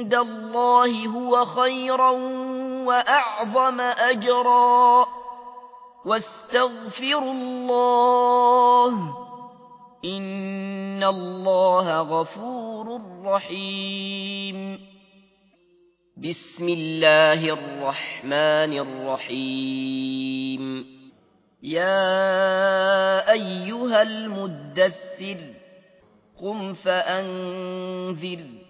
عند الله هو خيرا وأعظم أجرا. واستغفروا الله. إن الله غفور رحيم. بسم الله الرحمن الرحيم. يا أيها المدثر قم فأنذر.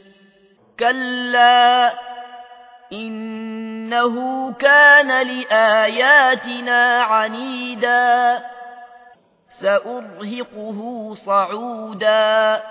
كلا إنه كان لآياتنا عنيدا سأرهقه صعودا